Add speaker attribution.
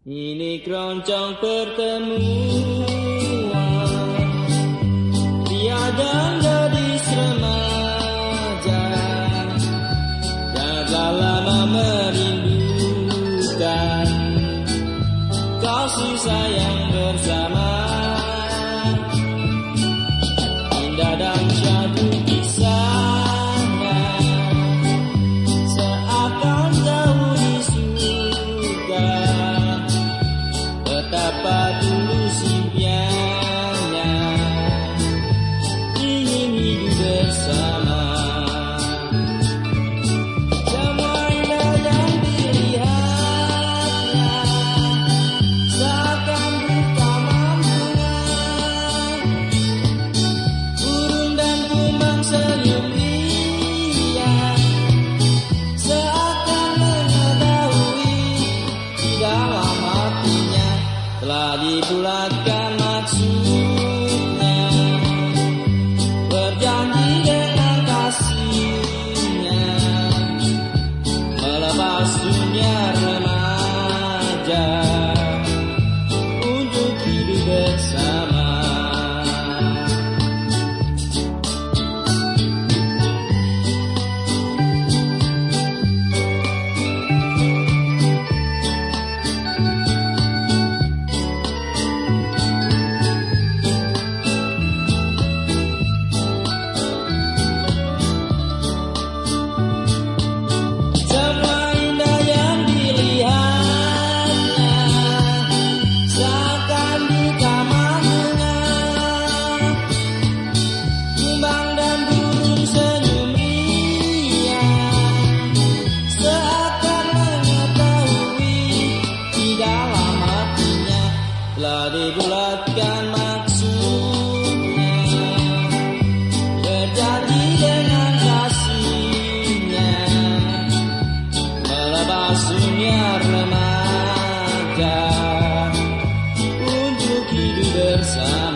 Speaker 1: Ini keroncong pertemuan. Tiada gadis remaja. Yang telah lama merindukan Kasih sayang bersama. telah dibulatkan maksud tak dibulatkan maksudnya. Berjanji dengan kasihnya. Melepas dunia remaja untuk hidup bersama.